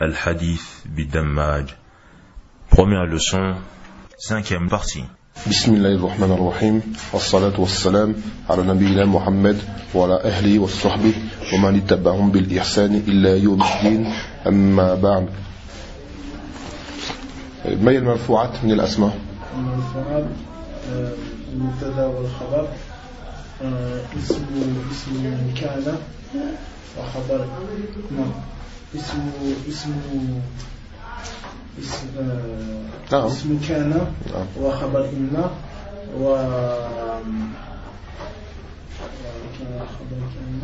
Al-Hadith Bidammaj. Première leçon, cinquième partie. بسم الله الرحمن الرحيم والصلاة والسلام على نبينا محمد وعلى أهله وصحبه ومن اتبعهم بالإحسان إلا يوم الدين أما بعد ما هي المرفوعات من الأسماء المرفوعات المبتدا والخبر اسم اسم كان وخبر نعم اسم اسم اسم آه، نعم. اسم كان نعم. وخبر إن و كان خبر كان.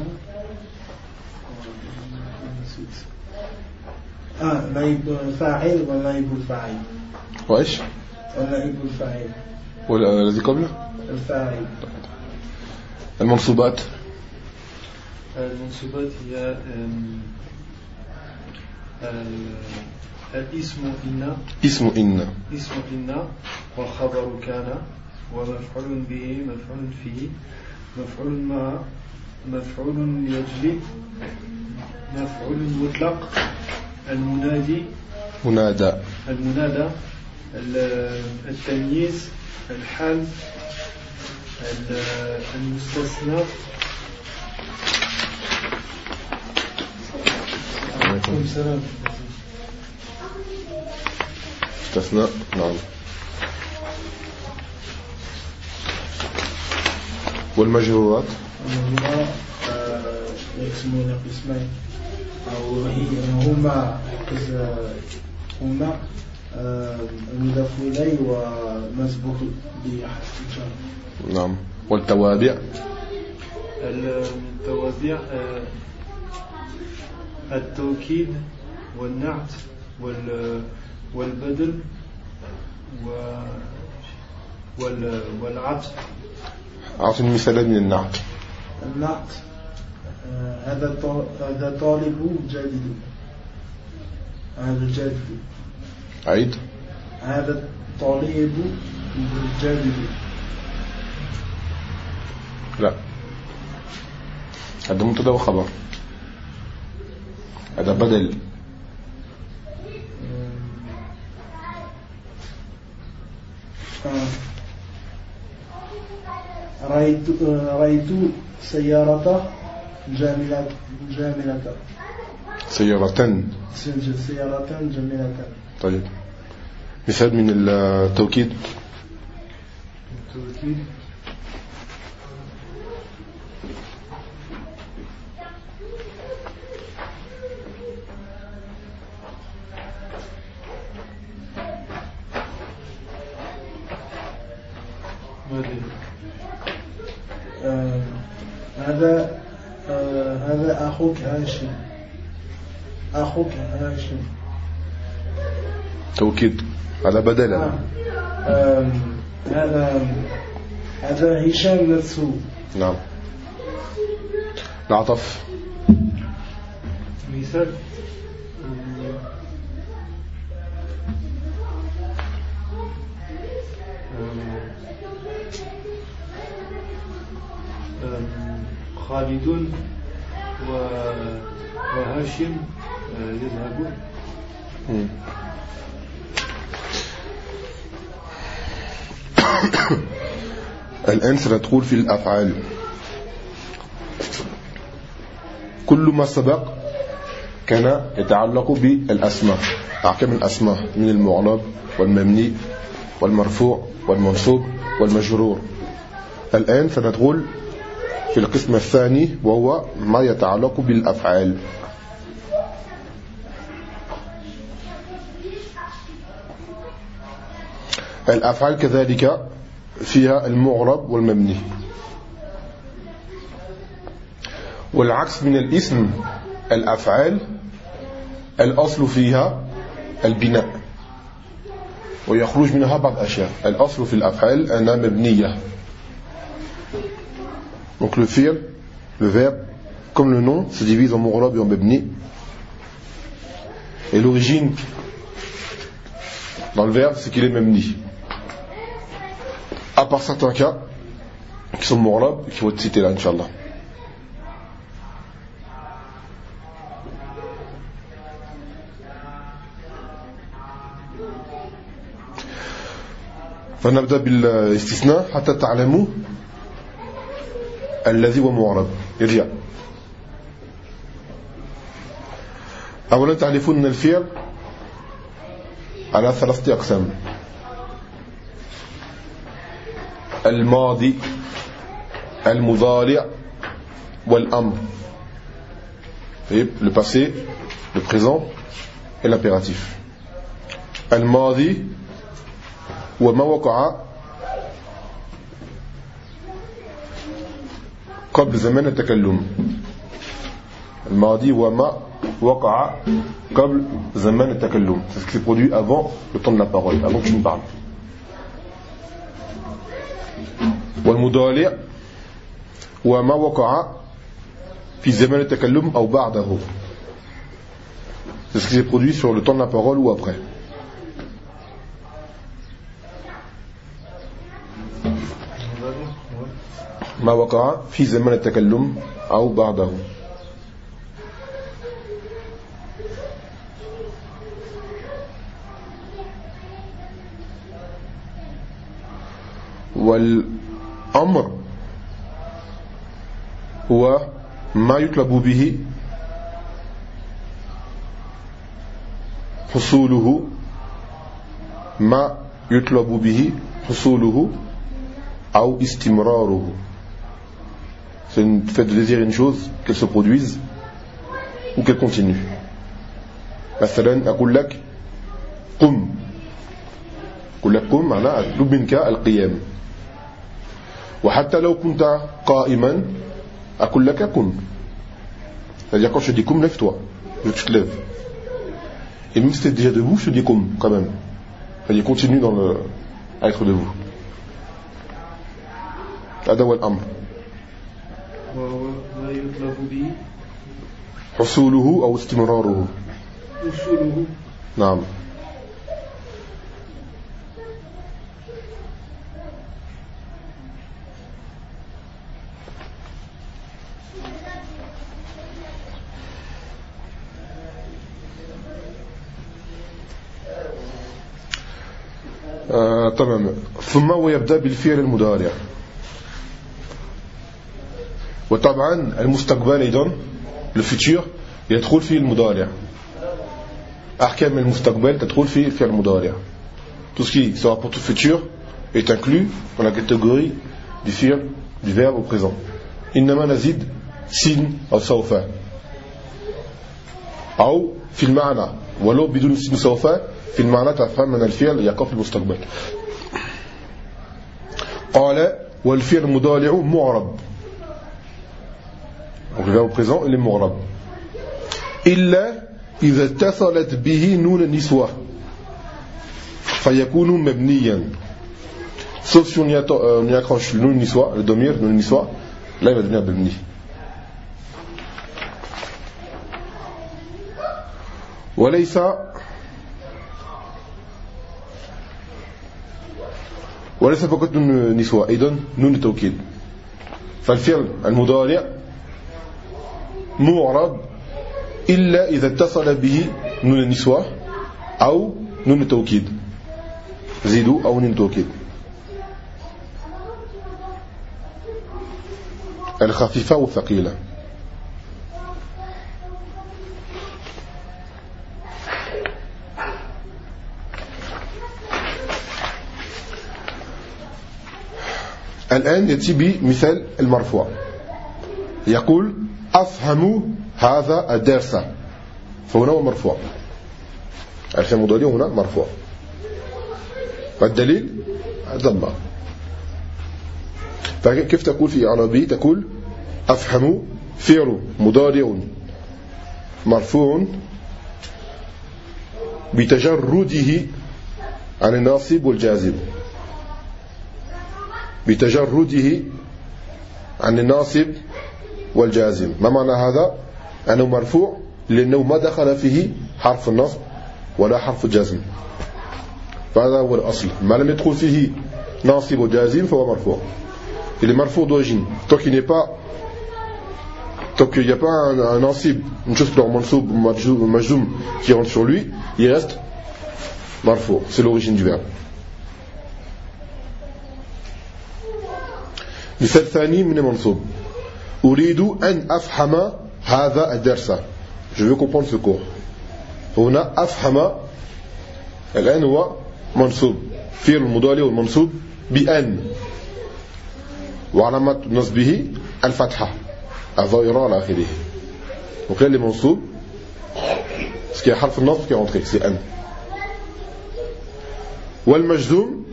آه نائب فاعل ونائب الفاعل وإيش ونائب الفاعل والذي قبله الفاعل المنصوبات المنصوبات هي الاسم إن. اسم إن. اسم إن. والخبر كان. ومفعول به مفعول فيه مفعول مع مفعول يجلي. مفعول مطلق. المنادي. منادى. المنادى. ال- التمييز. الحال. ال- المستثنى. استثناء. نعم. والمجرورات؟ آه، يقسمون قسمين أو هما هما المضاف إليه ومسبوق بحرف الجر نعم. والتوابع التوابع آه، التوكيد والنعت وال- والبدل والعطف. أعطني مثالا من النعت. النعت آه، هذا هذا طالب جادد هذا جادد عيد. هذا طالب جادد لا. هذا مبتدأ وخبر هذا بدل. آه. رأيت آه، رأيت سيارة جاملة جاملة. سيارة سيارة جميلة طيب. مثال من التوكيد. التوكيد. آه، هذا آه، هذا أخوك هاشم. أخوك هاشم. توكيد هذا بدل آه. هذا هذا هشام نفسه. نعم. العطف مثال خالد وهاشم آه، يذهبون. الآن سندخل في الأفعال كل ما سبق كان يتعلق بالأسماء أحكام الأسماء من المعرب والمبني والمرفوع والمنصوب والمجرور الآن سندخل في القسم الثاني وهو ما يتعلق بالأفعال. الأفعال كذلك فيها المعرب والمبني. والعكس من الاسم الأفعال الأصل فيها البناء ويخرج منها بعض الأشياء. الأصل في الأفعال أنها مبنية. Donc le fi'l, le verbe, comme le nom, se divise en mughrab et en mabni. Et l'origine dans le verbe, c'est qu'il est mabni. À part certains cas qui sont mughrab, qui vont être cités là, Inch'Allah. فنبدأ بالاستثناء حتى تعلموا الذي هو معرب يرجع أولا تعرفون الفعل على ثلاثة أقسام. الماضي المضارع والأمر. le passé, le présent et l'impératif. Al-Madi وما وقع قبل زمان التكلم الماضي وما وقع قبل زمان التكلم c'est ce qui s'est produit avant le temps de la parole avant que tu me parles والمضارع وما وقع في زمان التكلم أو بعده c'est ce qui s'est produit sur le temps de la parole ou après ما وقع في زمن التكلم أو بعده. والأمر هو ما يطلب به حصوله ما يطلب به حصوله أو استمراره. C'est une fait de désirer une chose, qu'elle se produise ou qu'elle continue. مثلا أقول لك قم أقول لك قم معناه أطلب منك القيام وحتى لو كنت قائما أقول لك قم c'est-à-dire quand je dis قم lève-toi je te lève et même si tu es déjà debout je te dis قم quand même c'est-à-dire continue dans le, à être debout هذا هو الأمر وما يطلب به حصوله أو استمراره. وصوله نعم. آه تمام. ثم ويبدأ بالفعل المضارع. وطبعا المستقبل le futur يدخل فيه المضارع. أحكام المستقبل تدخل فيه الفعل المضارع. Tout ce qui sera pour tout futur est inclus dans la catégorie du fi'l du verbe au présent. إنما نزيد سين أو سوف. أو في المعنى. ولو بدون سين سوف في المعنى تفهم أن الفعل يقع في المستقبل. قال والفعل المضارع معرب. Donc le verbe présent, il est mu'rab. إلا إذا اتصلت به نون النسوة فيكون sauf si on y, euh, on y accroche le nun niswa, le domir, nun niswa, là il va devenir mabni. وليس وليس فقط نون نسوة أيضا نون التوكيد فالفعل المضارع معرب إلا إذا اتصل به نون النسوة أو نون التوكيد. زيدوا أو نون التوكيد. الخفيفة والثقيلة. الآن يأتي بمثال المرفوع. يقول أفهم هذا الدرس. فهنا هو مرفوع. الفعل المضارع هنا مرفوع. والدليل ضمة فكيف تقول في عربي؟ تقول أفهم فعل مضارع مرفوع بتجرده عن الناصب والجازم. بتجرده عن الناصب والجازم ما معنى هذا أنه مرفوع لأنه ما دخل فيه حرف النصب ولا حرف الجزم فهذا هو الأصل ما لم يدخل فيه ناصب وجازم فهو مرفوع il est marfou d'origine tant qu'il n'est pas tant qu'il n'y a pas un, un nasib une chose comme mansoub majzoum qui rentre sur lui il reste marfou c'est l'origine du verbe مثال ثاني من منصوب أريد أن أفهم هذا الدرس. Je veux comprendre ce cours. هنا أفهم الآن هو منصوب. فعل المضارع والمنصوب بأن. وعلامة نصبه الفتحة. الظاهرة على آخره. Donc là les منصوب. Ce qui est حرف النصب qui est rentré. C'est أن. والمجزوم.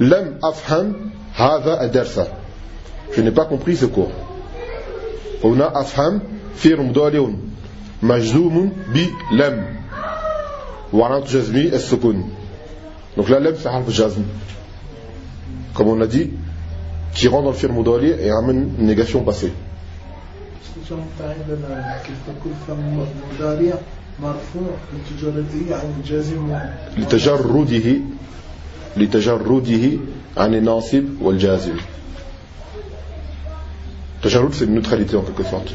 لم أفهم هذا الدرس. Je n'ai pas compris ce cours هنا أفهم فعل مضارع مجزوم بلم وعلامة جزمه السكون donc là لم c'est حرف جزم comme on a dit qui rentre dans le fi'l mudari et amène une négation passée لتجرده لتجرده عن الناصب والجازم تجرد c'est une neutralité en quelque sorte.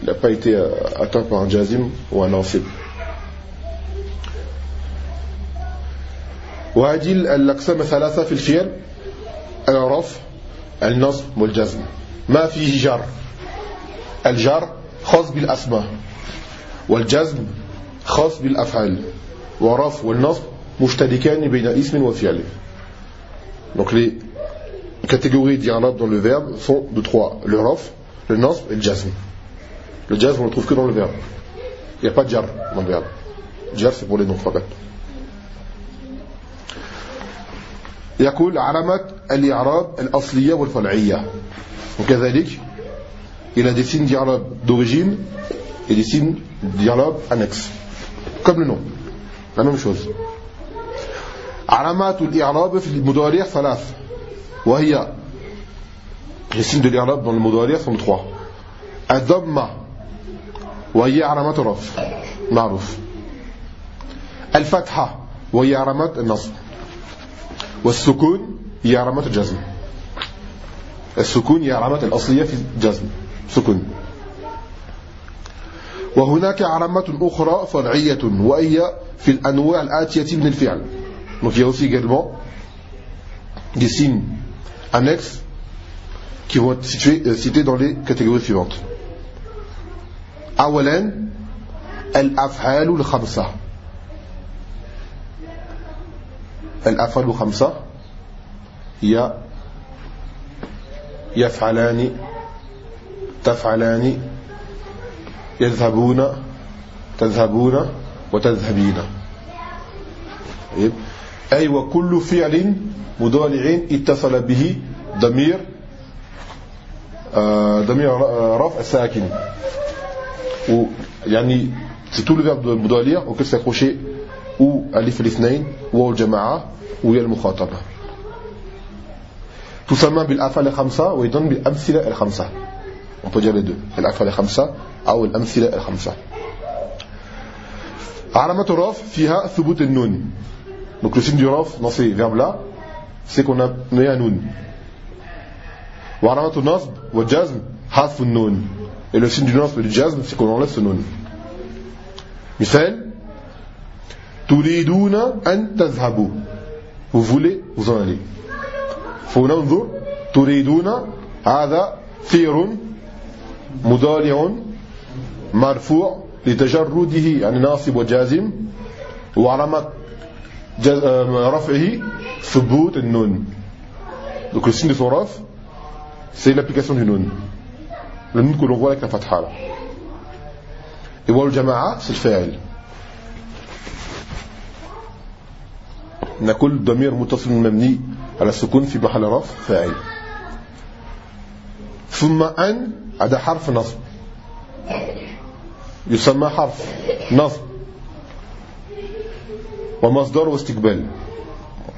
Il n'a pas été atteint par un jazim ou un nasib وهذه الأقسام الثلاثة في الفعل الرفع النصب والجزم ما فيه جر الجر خاص بالأسماء والجزم خاص بالأفعال ورفع والنصب مشتركان بين اسم وفعل Donc les catégories d'irlab dans le verbe sont de trois. Le raf, le nasb et le jazm. Le jazm on le trouve que dans le verbe. Il n'y a pas de jar dans le verbe. Jar c'est pour les noms fakat. يقول علامات الإعراب الأصلية والفرعية وكذلك il a des signes d'Irab d'origine et des signes d'Irab annexes comme le nom la même chose علامات الإعراب في المضارع ثلاث وهي signes de l'Irab dans le مضارع sont trois الضمة وهي علامات الرفع معروف. الفتحة وهي علامات النصب. والسكون هي علامات الجزم السكون هي علامات الأصلية في الجزم سكون. وهناك علامات أخرى فرعية وهي في الأنواع الآتية من الفعل. Donc il y a aussi également des signes annexes qui vont être situés, euh, cités dans les catégories suivantes. أولا الأفعال الخمسة الأفعال خمسة هي يفعلان تفعلان يذهبون تذهبون وتذهبين طيب. أي وكل فعل مضارع اتصل به ضمير آه، ضمير رفع ساكن. يعني c'est tout le verbe mudaliya auquel s'accrocher ou alif الاثنين ou الجماعة ou المخاطبة. تسمى بالأفعال الخمسة وأيضا بالأمثلة الخمسة. On peut dire les deux الأفعال الخمسة أو الأمثلة الخمسة. علامة الرف فيها ثبوت النون. Donc le signe du raf dans ces verbes là c'est qu'on a mis un nun وعلامة النصب والجزم حذف النون et le signe du nasb et du jazm c'est qu'on enlève ce nun مثال تريدون أن تذهبوا vous voulez vous en aller فننظر تريدون هذا فعل مضارع مرفوع لتجرده عن ناصب وجازم وعلامة رفعه ثبوت النون donc le signe de son raf c'est l'application du nun le nun que l'on voit avec la fatha là et wal jama'a c'est le fa'il نقول ضمير متصل مبني على السكون في محل رفع فاعل ثم أن هذا حرف نصب يسمى حرف نصب ومصدر واستقبال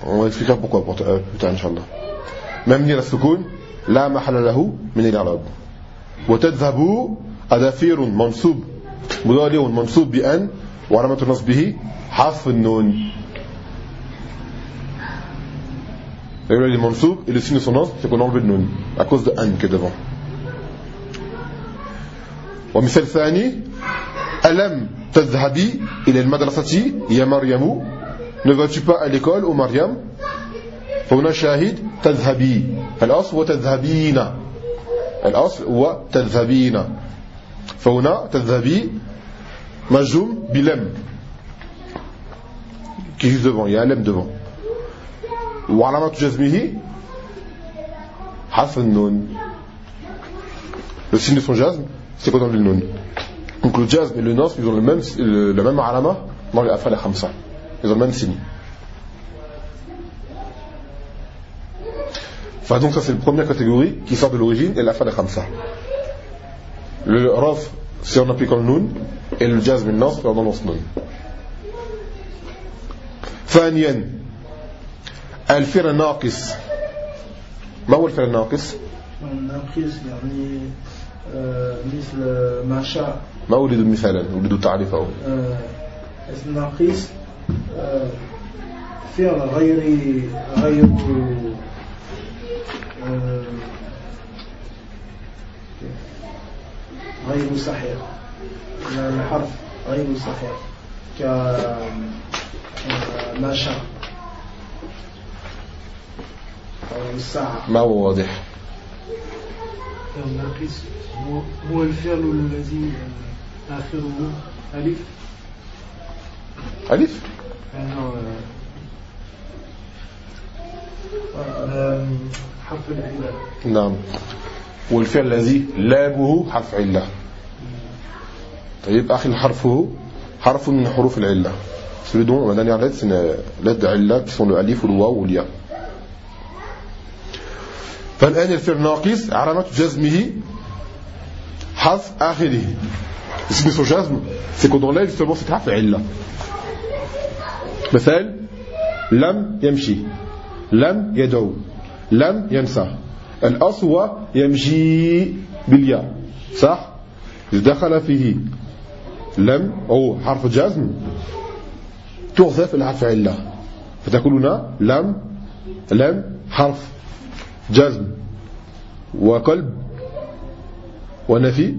on va expliquer pourquoi plus tard إن مبني على السكون؟ لا محل له من الإعراب. وتذهب أدافير منصوب مضارع منصوب بأن وعلامة نصبه حذف النون. Le mansoub et le signe de son nom, c'est qu'on enlève le nun, à cause de an qui est devant. ومثال ثاني ألم تذهبي إلى المدرسة يا مريم؟ Ne vas-tu pas à l'école ou مريم فهنا شاهد تذهبي الأصل هو تذهبين الأصل هو تذهبين فهنا تذهبي مجزوم بلم qui est juste devant il y a lem devant وعلامة جزمه حذف النون le signe de son jasme c'est quoi dans le nun donc le jazm et le nasb ils ont le même, le, la même alama dans les afal khamsa ils ont le même signe enfin donc ça c'est la première catégorie qui sort de l'origine et l'afal khamsa le raf c'est en appliquant le nun et le jazm le nasb c'est en annonce nun ثانيا الفعل الناقص ما هو الفعل الناقص؟ الناقص يعني آه، مثل ما شاء ما أريد مثالا أريد تعريفه آه، الناقص آه، فعل غير غير غير صحيح. يعني حرف غير صحيح. كما شاء. ما هو واضح؟ الناقص هو الفعل الذي آخره ألف؟ ألف؟ نعم. والفعل الذي لابه حرف علة. طيب أخي حرفه حرف من حروف العلة. سردون ومدان يعني لدينا لد علة كسون الأليف والواو والياء. فالآن الفعل ناقص علامة جزمه حرف آخره. اسم جزم سيكون دون لا يستمر في حرف علة. مثال لم يمشي لم يدعو لم ينسى الأصل هو يمشي بالياء صح؟ دخل فيه لم أو حرف جزم تغذف الحرف علة فتقول هنا لم لم حرف جزم. وقلب ونفي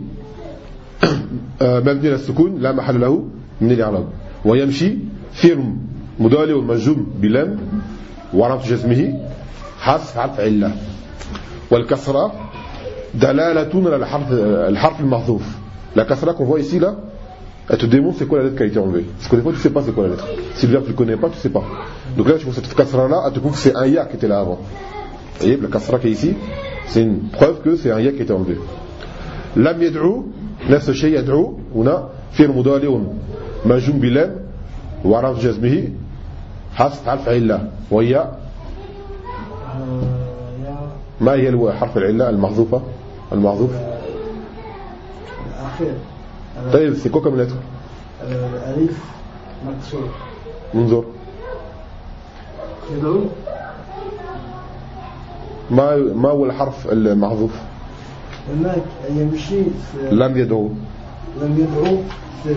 مبني السكون لا محل له من الإعراب. ويمشي فيرم. مضارع مجزوم بلام وعرفت جزمه حرف حرف علة والكسرة دلالة على الحرف الحرف المحذوف la kasra qu'on voit ici là elle te démontre c'est quoi la lettre qui a été enlevée parce que des fois tu sais pas c'est quoi la lettre si le verbe tu connais pas tu sais pas donc là tu vois cette kasra là elle te prouve que c'est un ya qui était là avant voyez, le kasra qui est ici, c'est une preuve que c'est un ya qui a été enlevé. Lam yad'u, نفس الشيء يدعو هنا فعل مضارع مجزوم بلام وعرف جزمه حذف حرف علة وهي ما هي حرف العلة المحذوفة المحذوف طيب c'est quoi comme lettre الألف مكسور. منظر يدعو. ما ما هو الحرف المحذوف هناك يمشي لم يدعو. لم يدعو في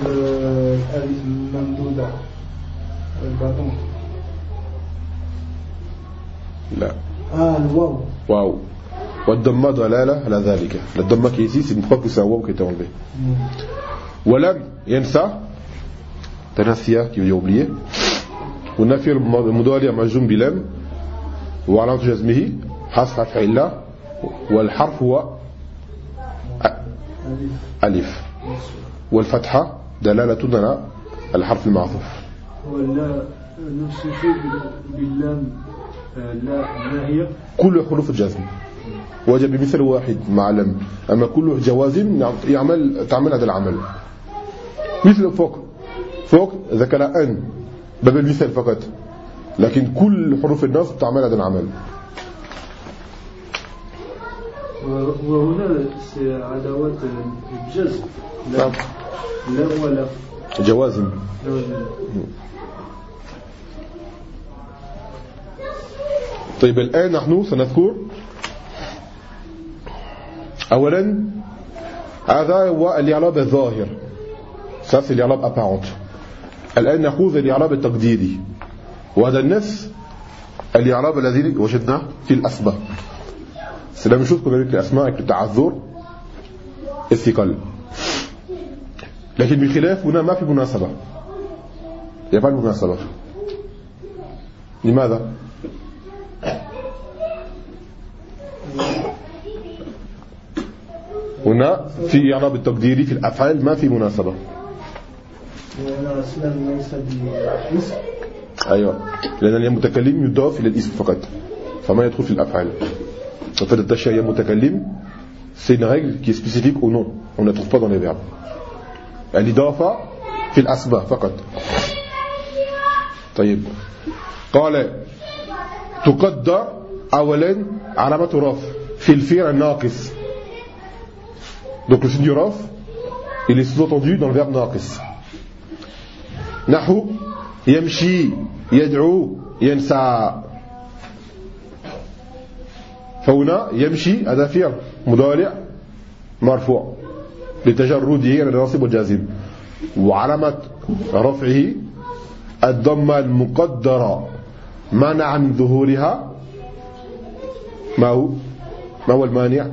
الممدودة. الباطن. لا. آه الواو. واو. والضمة دلالة على ذلك. الضمة ici c'est une preuve que c'est un waw qui est enlevé ولم ينسى. تنسيا qui veut dire oublier ونفي المضارع مجزوم بلم وعلامة جزمه. حرف علة والحرف هو ألف. والفتحة دلالة على الحرف المعطوف. ولا نفس الشيء باللام. كل حروف الجزم وجب بمثل واحد مع لم أما كل جوازم يعمل تعمل هذا العمل. مثل فوق. فوق ذكر أن باب المثال فقط. لكن كل حروف النصب تعمل هذا العمل. وهنا عداوات الجزم. نعم. لا ولا جوازم. طيب الآن نحن سنذكر أولا هذا هو الإعراب الظاهر. C'est l'إعراب apparent. الآن نأخذ الإعراب التقديري. وهذا النفس الإعراب الذي وجدناه في الأسماء. C'est la même chose الأسماء الثقل لكن بخلاف هنا ما في مناسبة. يفعل مناسبة. لماذا؟ هنا في إعراب التقديري في الأفعال ما في مناسبة. أيوة. لأن المتكلم يضاف إلى الاسم فقط. فما يدخل في الأفعال. En fait, attaché à mutakallim, c'est une règle qui est spécifique au nom. On ne la trouve pas dans les verbes. فقط. طيب. قال تقدر أولا علامة رفع في الفعل الناقص donc le signe du raf il est sous-entendu dans le verbe ناقص نحو يمشي يدعو ينسى فهنا يمشي هذا فعل مضارع مرفوع لتجرده عن الناصب والجازم وعلامة رفعه الضمة المقدرة منع من ظهورها ما هو ما هو المانع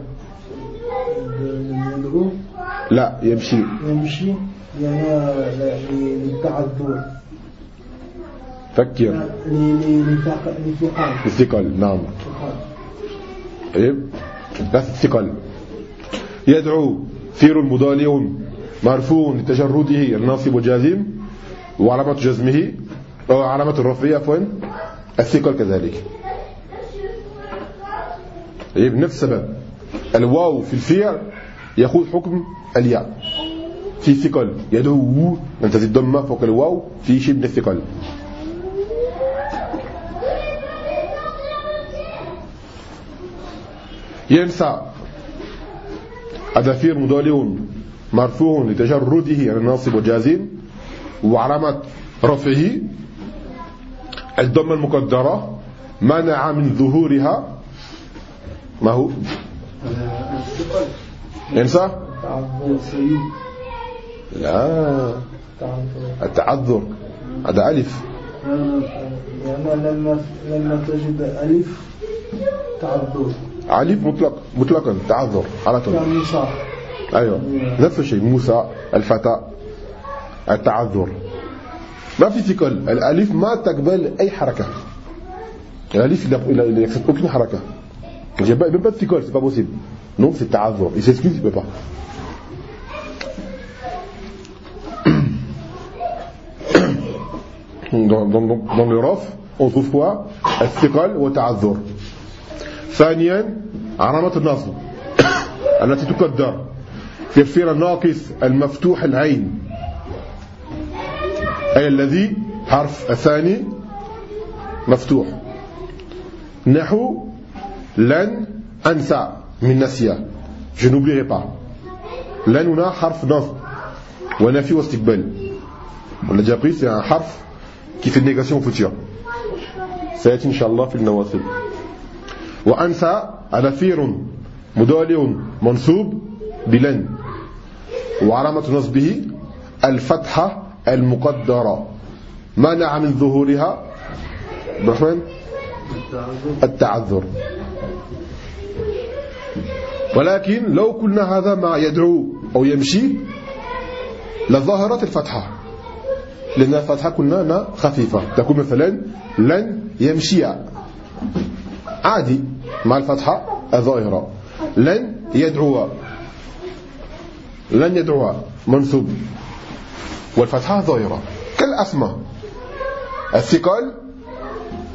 لا يمشي. يمشي؟ يعني للتعذر فكر. للثقل الثقل نعم. طيب بس الثقل يدعو فير مضارع مرفوع لتجرده الناصب والجازم وعلامة جزمه أو علامة الرفعية عفوا. الثقل كذلك. طيب نفس السبب. الواو في الفعل يأخذ حكم الياء. في ثقل يدعو أن تزيد ضمة فوق الواو. في شيء من الثقل. ينسى. أدافير مضارع. مرفوع لتجرده عن الناصب والجازم وعلامة رفعه. الضمة المقدرة. منع من ظهورها. ما هو؟ سيء لا. تعذر التعذر. هذا ألف. يعني لما لما تجد ألف تعذر ألف مطلق مطلقا. تعذر. على طول. صح أيوة. نفس الشيء. موسى الفتى. التعذر. ما في ثقل. الألف ما تقبل أي حركة. الألف il n'accepte aucune حركة. a pas- même pas de ثقل c'est non c'est تعذر il s'excuse il peut pas. Dans, dans, dans, le raf on trouve quoi الثقل والتعذر ثانيا علامة النصب التي تقدر الفعل الناقص المفتوح العين أي الذي حرف الثاني مفتوح نحو لن أنسى من نسيا je n'oublierai pas. لن هنا حرف نصب ونفي واستقبال on l'a déjà pris c'est un حرف qui fait négation au futur. سيأتي إن شاء الله في النوافل وأنسى على فير مضارع منصوب بلن وعلامة نصبه الفتحة المقدرة منع من ظهورها الرحمن التعذر ولكن لو قلنا هذا ما يدعو أو يمشي لظهرت الفتحة. لأن الفتحة أنها خفيفة. تكون مثلا لن يمشي عادي مع الفتحة الظاهرة. لن يدعو. لن يدعو منصوب. والفتحة ظاهرة كالأسماء. الثقل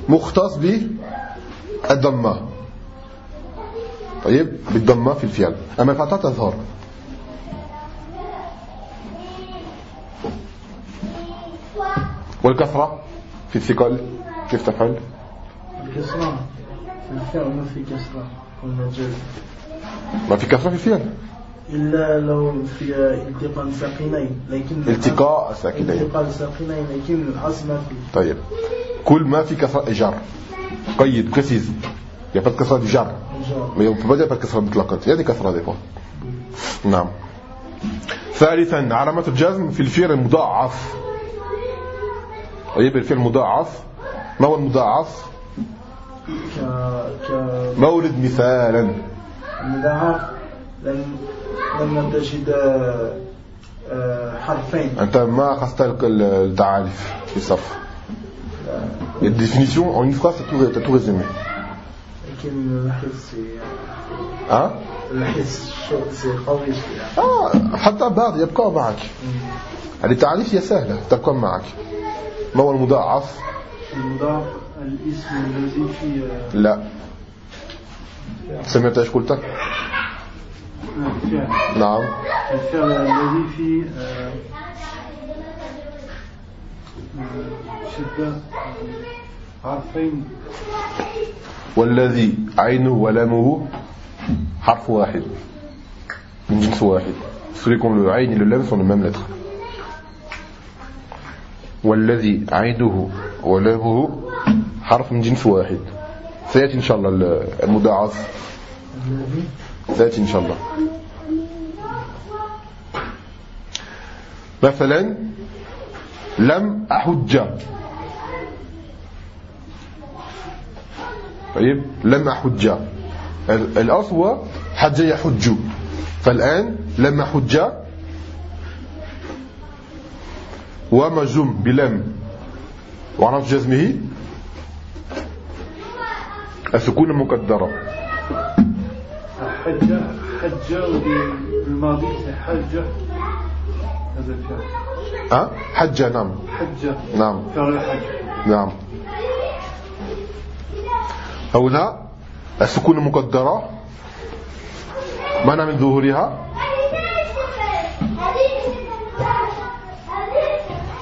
مختص بالضمة. طيب بالضمة في الفعل. أما الفتحة تظهر. والكثرة في الثقل كيف تفعل؟ الكسرة في الفعل ما في كسرة قلنا جاز ما في كثرة في الفعل. إلا لو في التقاء ساقنين لكن التقاء ساكنين التقاء ساقنين لكن الأصل ما في طيب. كل ما في كسرة جر قيد précise il n'y a pas de kasra du jar الجار mais on peut pas dire pas kasra مطلقا. a des kasra des fois نعم. ثالثا علامة الجزم في الفعل المضاعف. طيب الفعل المضاعف. ما هو المضاعف؟ مولد مثالا. المضاعف لم لما تجد آه، حرفين. أنت ما أخذت التعاريف في الصف. définitions en une phrase, t'as tout, t'as tout résumé. لكن الحس Hein الحس قوي. آه حتى بعض يبقى معك. التعريف هي سهلة تبقى معك. ما هو المضاعف؟ المضاعف الاسم الذي في آه، لا. سمعت إيش قلت؟ الفعل نعم. الفعل الذي في آه، آه، شدة حرفين والذي عينه ولامه حرف واحد. من جنس واحد. Celui qu'on le عين et lettres. والذي عينه ولامه حرف من جنس واحد. سيأتي إن شاء الله المضاعف. سيأتي إن شاء الله. مثلا لم أحج. طيب؟ لم أحج. ال- الأصل هو حج يحج. فالآن لم أحج. ومجزوم بلم. وعرف جزمه السكون المقدرة. حج حج بالماضي حج. هذا الفعل. أه؟ حج نعم. حج. نعم. فعل الحج. نعم. هنا السكون المقدرة معنى من ظهورها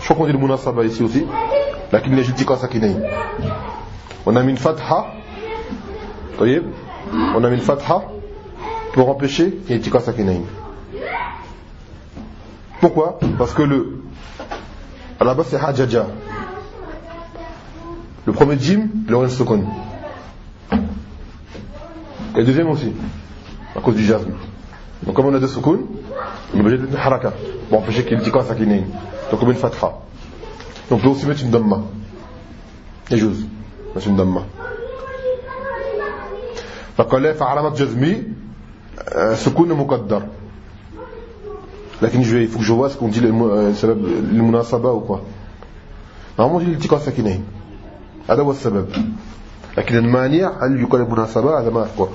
Je crois qu'on dit le munasaba ici aussi, لكن يجي التقاء ساكنين. On a mis une fatha, طيب, on a mis une fatha pour empêcher qu'il y ait التقاء ساكنين. Pourquoi Parce que le, à la base c'est hajaja. Le premier jim, il aura une seconde. Et deuxième aussi, à cause du jazm. Donc comme on a deux secondes, on est obligé de mettre une haraka pour empêcher qu'il y ait le tiqa sakinain. Donc on met une fatha. Donc on peut aussi mettre une damma. Mettre une damma. فقال لها فعلامة جزمي آه، سكون مقدر لكن je vais- il faut que je vois ce qu'on dit le- euh, سبب المناسبة ou quoi normalement on dit الالتقاء ساكنين هذا هو السبب لكن المانع هل يكون المناسبة هذا ما أذكر.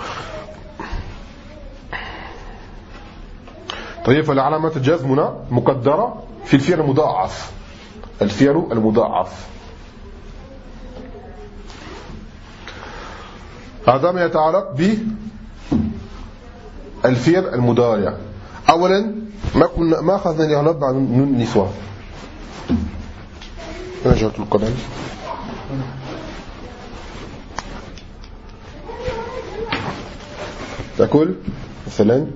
طيب فالعلامة الجزم هنا مقدرة في الفعل المضاعف. الفعل المضاعف. هذا ما يتعلق بالفعل المضارع. أولا ما كنا ما أخذنا الإغلاب عن النسوة. أنا جاءت القلم تقول مثلا.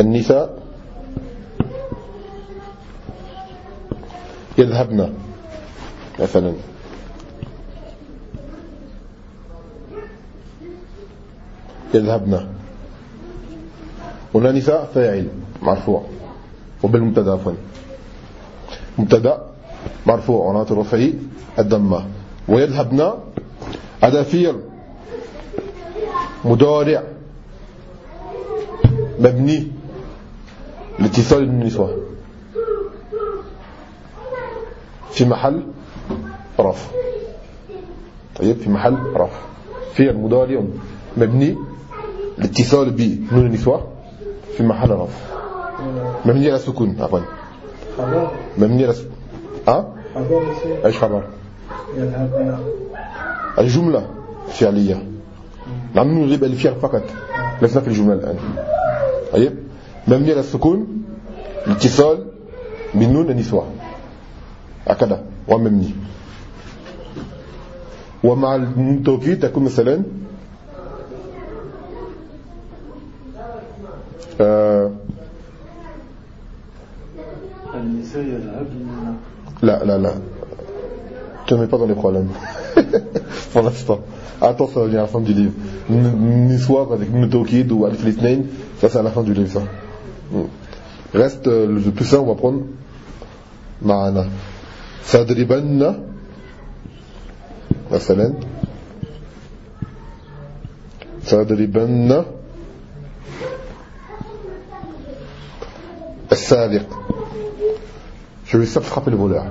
النساء. يذهبن. مثلا. يذهبن. هنا نساء فاعل مرفوع. وبالمبتدأ عفوا. مبتدأ مرفوع. ونات رفعه الضمة. ويذهبن هذا فعل مضارع مبني لاتصال النسوة في محل رفع. طيب في محل رفع. فعل مضارع مبني لاتصال بنون النسوة في محل رفع. مبني على السكون عفوا. مبني على السكون خبر يصير إيش خبر؟ يذهبنا الجملة فعلية. نعم نغيب الفعل فقط. لسنا في الجملة الآن. طيب؟ مبني على السكون الاتصال بالنون النسوة هكذا. ومبني. ومع التوكيد تكون مثلا Euh, Là, là, là. Tu ne mets pas dans les problèmes. Pour l'instant. Attends, ça va venir à la fin du livre. Niswa, avec Mutokid ou Alif Litnain, ça c'est à la fin du livre, ça. Hmm. Reste, euh, le plus simple, on va prendre Ma'ana. Sadribanna. مثلا سأضربن السابق Je vais frapper le voleur.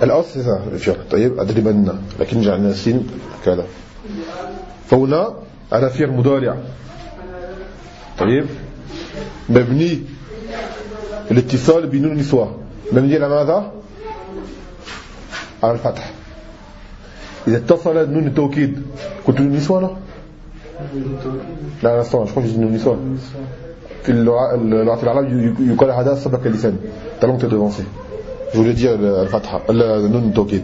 ça الفعل طيب أضربن لكن جعلنا سين كذا. فهنا على فعل مضارع. طيب مبني الاتصال بنون النسوة مبني على ماذا؟ على الفتح. إذا اتصل نون التوكيد كنت نون النسوة لا؟ لا لا استوى شكون نون النسوة في اللغة العرب يقال هذا سبق اللسان. Talon te devancé je voulais dire الفتحة النون التوكيد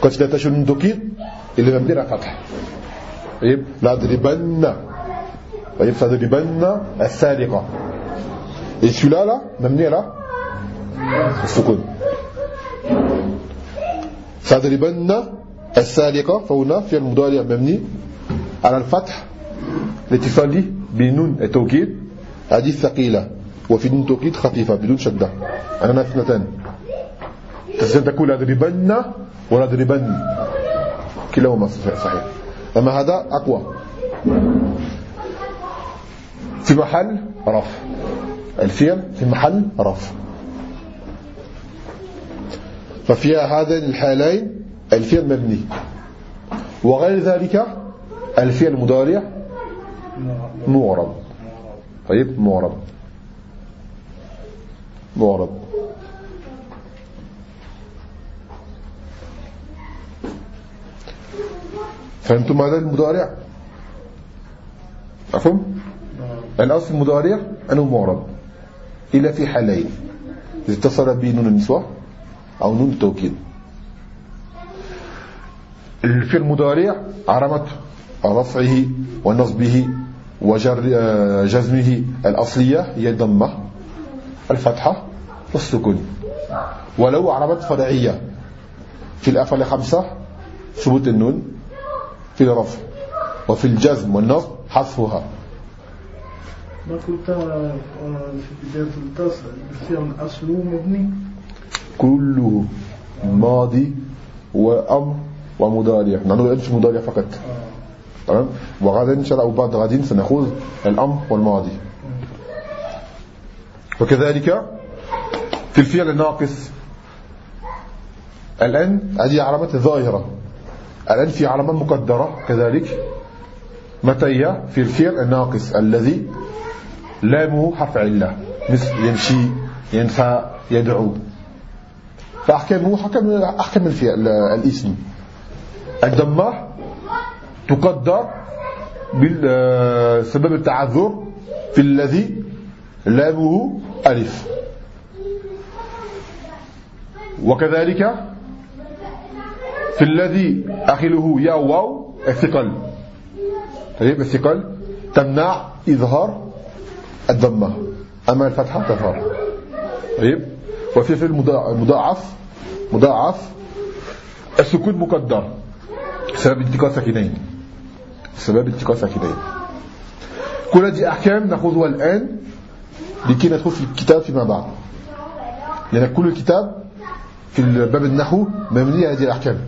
quand il attache le توكيد il va me dire la fatha طيب لا ضربن طيب سأضربن السارقة et celui-là là مبني على السكون سأضربن السارقة فهنا في المضارع مبني على الفتح الاتصالي بنون التوكيد هذه ثقيلة وفي توكيد خفيفة بدون شدة. أنا اثنتان تستطيع تقول أضربن ولا أضربن كلاهما صحيح. أما هذا أقوى. في محل رفع الفعل في محل رفع ففي هذين الحالين الفعل مبني. وغير ذلك الفعل المضارع معرب طيب معرب معرب فهمتم ماذا المضارع؟ أفهم الأصل المضارع أنه معرب إلا في حالين. إذا اتصل به نون النسوة أو نون التوكيد. في المضارع علامة رفعه ونصبه وجزمه الأصلية هي الضمة. الفتحة والسكون ولو علامة فرعية في الأفعال الخمسة ثبوت النون. في الرفع. وفي الجزم والنصب حذفها. ما قلت في بداية الدرس الفعل أصله مبني. كله ماضي وأمر ومضارع. نحن نقولش مضارع فقط. تمام؟ وغدا إن شاء الله أو بعد غد سنأخذ الأمر والماضي. وكذلك في الفعل الناقص الآن هذه علامات ظاهرة. الآن في علامة مقدرة كذلك. متى هي؟ في الفعل الناقص الذي لامه حرف علة. مثل يمشي ينفع يدعو. فأحكامه حكم أحكم الفعل الاسم. الضمة تقدر بسبب التعذر في الذي لامه ألف. وكذلك في الذي أخله يا واو الثقل. طيب الثقل. تمنع إظهار الضمة. أما الفتحة تظهر. طيب. وفي في المضاعف مضاعف السكون مقدر. سبب التقاء ساكنين. سبب التقاء ساكنين. كل هذه أحكام نأخذها الآن لكي ندخل في الكتاب فيما بعد. لأن كل الكتاب في باب النحو مبني هذه الأحكام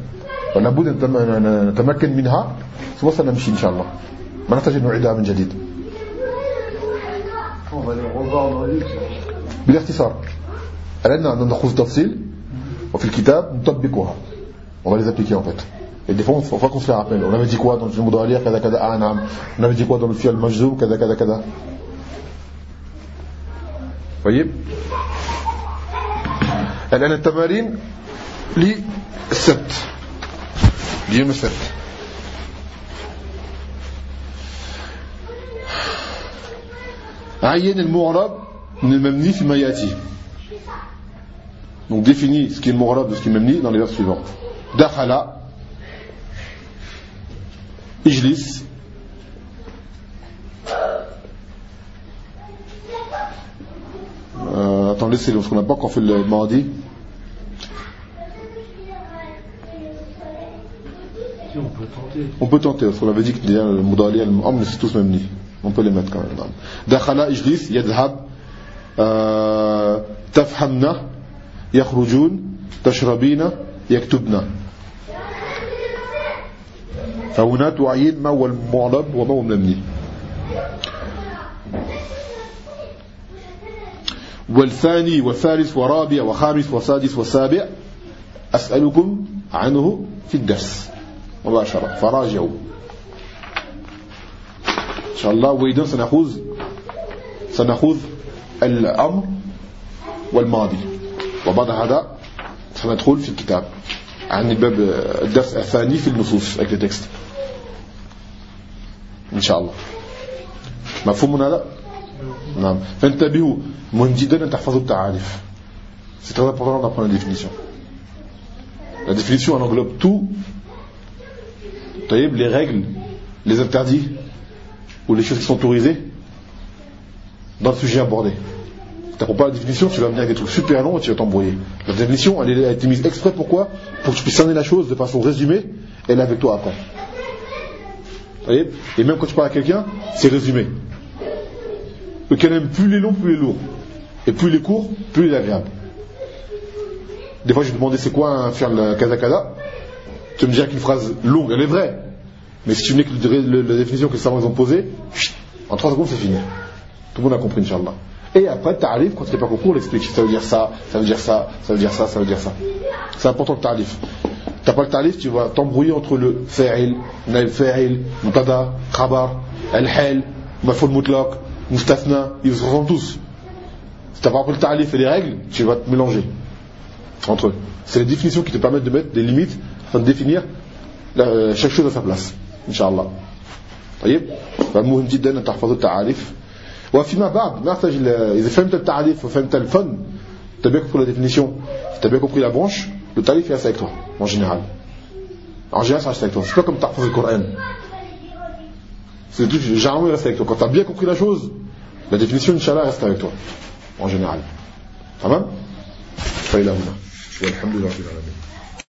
ولابد أن نتمكن منها ثم سنمشي إن شاء الله ما نحتاج أن نعيدها من جديد بالاختصار الآن نأخذ تفصيل وفي الكتاب نطبقها on va les appliquer en fait et des fois on va qu'on se les rappelle on avait dit quoi dans le mudawaliya kada kada ah naam on avait dit quoi dans le fi'l majzoum kada kada kada طيب الآن التمارين للسبت ليوم السبت عين المعرب من المبني فيما يأتي Donc définis ce qui est le morab de ce qui est memni dans les vers suivants. Dakhala, Ijlis, Euh, attends, laissez parce qu'on n'a pas encore fait le mardi. On peut tenter. On peut tenter, parce qu'on avait dit que le Moudali et le c'est tous même. On peut les mettre quand même. إجلس يذهب آه، تفهمنا يخرجون تشربين يكتبنا فهنا تعين ما هو المعرب وما هو المبني والثاني والثالث ورابع وخامس وسادس وسابع أسألكم عنه في الدرس مباشرة. فراجعوا إن شاء الله وإذا سنأخذ سنأخذ الأمر والماضي. وبعد هذا سندخل في الكتاب. عن الباب الدرس الثاني في النصوص textes إن شاء الله. مفهوم هذا؟ نعم. فانتبهوا مهم جدا أن تحفظوا التعاريف c'est très important d'apprendre la définition. La définition elle englobe tout les règles les interdits ou les choses qui sont autorisées dans le sujet abordé tu n'apprends pas la définition, tu vas venir avec des trucs super longs et tu vas t'embrouiller. La définition, elle a été mise exprès pourquoi? Pour que tu puisses cerner la chose de façon résumée et elle avec toi après. Et même quand tu parles à quelqu'un, c'est résumé. Lequel aime plus il est long, plus il est lourd. Et plus il est court, plus il est agréable. Des fois, je vais demander c'est quoi un faire le kaza Tu me dire qu'une phrase longue, elle est vraie. Mais si tu venais que la définition que les savants ont posée, en 3 secondes, c'est fini. Tout le monde a compris, Inch'Allah. Et après, tarif, quand tu n'es pas compris, on l'explique. Ça veut dire ça, ça veut dire ça, ça veut dire ça, ça veut dire ça. C'est important le tarif. Tu n'as pas le tarif, tu vas t'embrouiller entre le fa'il, nail fa'il, mutada, khabar, al-hal, maful mutlaq, mustafna, ils se ressemblent tous. Si tu n'as pas appris le tarif et les règles, tu vas te mélanger entre eux. C'est les définitions qui te permettent de mettre des limites afin de définir la, chaque chose à sa place. Inch'Allah. طيب فمهم جدا ان تحفظوا التعاريف وفيما بعد ما يحتاج إذا فهمت التعريف وفهمت الفن tu as bien compris la définition tu as bien compris la branche le tarif reste avec toi en général en général ça reste avec toi c'est pas comme tu as le Coran c'est tout généralement il reste avec toi quand tu as bien compris la chose la définition Inch'Allah reste avec toi en général تمام فإلى هنا والحمد لله رب العالمين